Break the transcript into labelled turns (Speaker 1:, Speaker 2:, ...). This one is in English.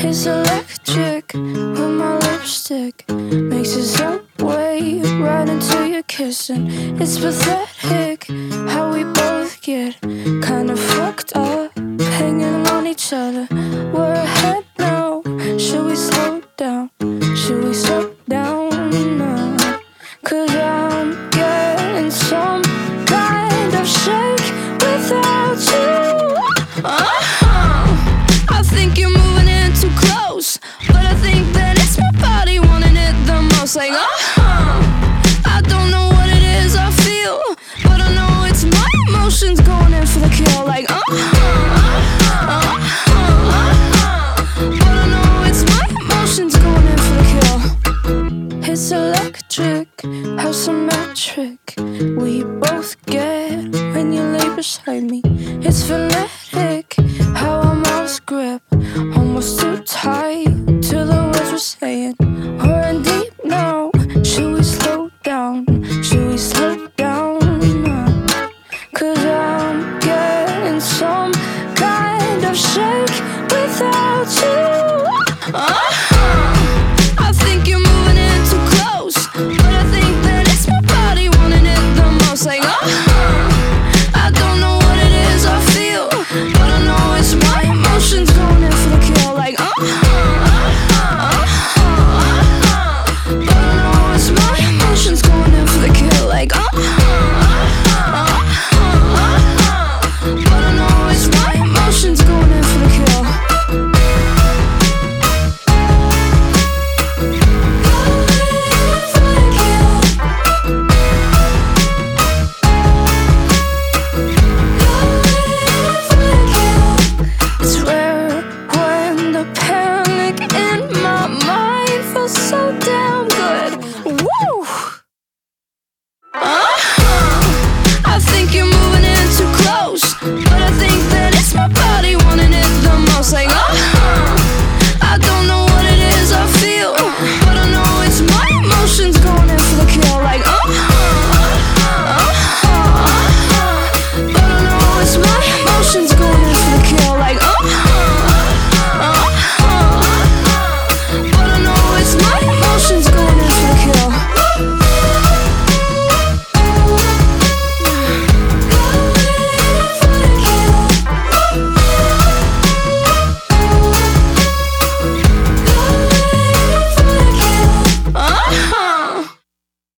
Speaker 1: It's electric with my lipstick. Makes his own way right into your kissing. It's pathetic how we both get. I think that it's my body wanting it the most. Like, uh-huh. I don't know what it is I feel, but I know it's my emotions going in for the kill. Like, uh-huh. Uh-huh. Uh-huh. But I know it's my emotions going in for the kill. It's electric, how symmetric we both get when you lay beside me. It's phonetic, almost too tight to the words we're saying.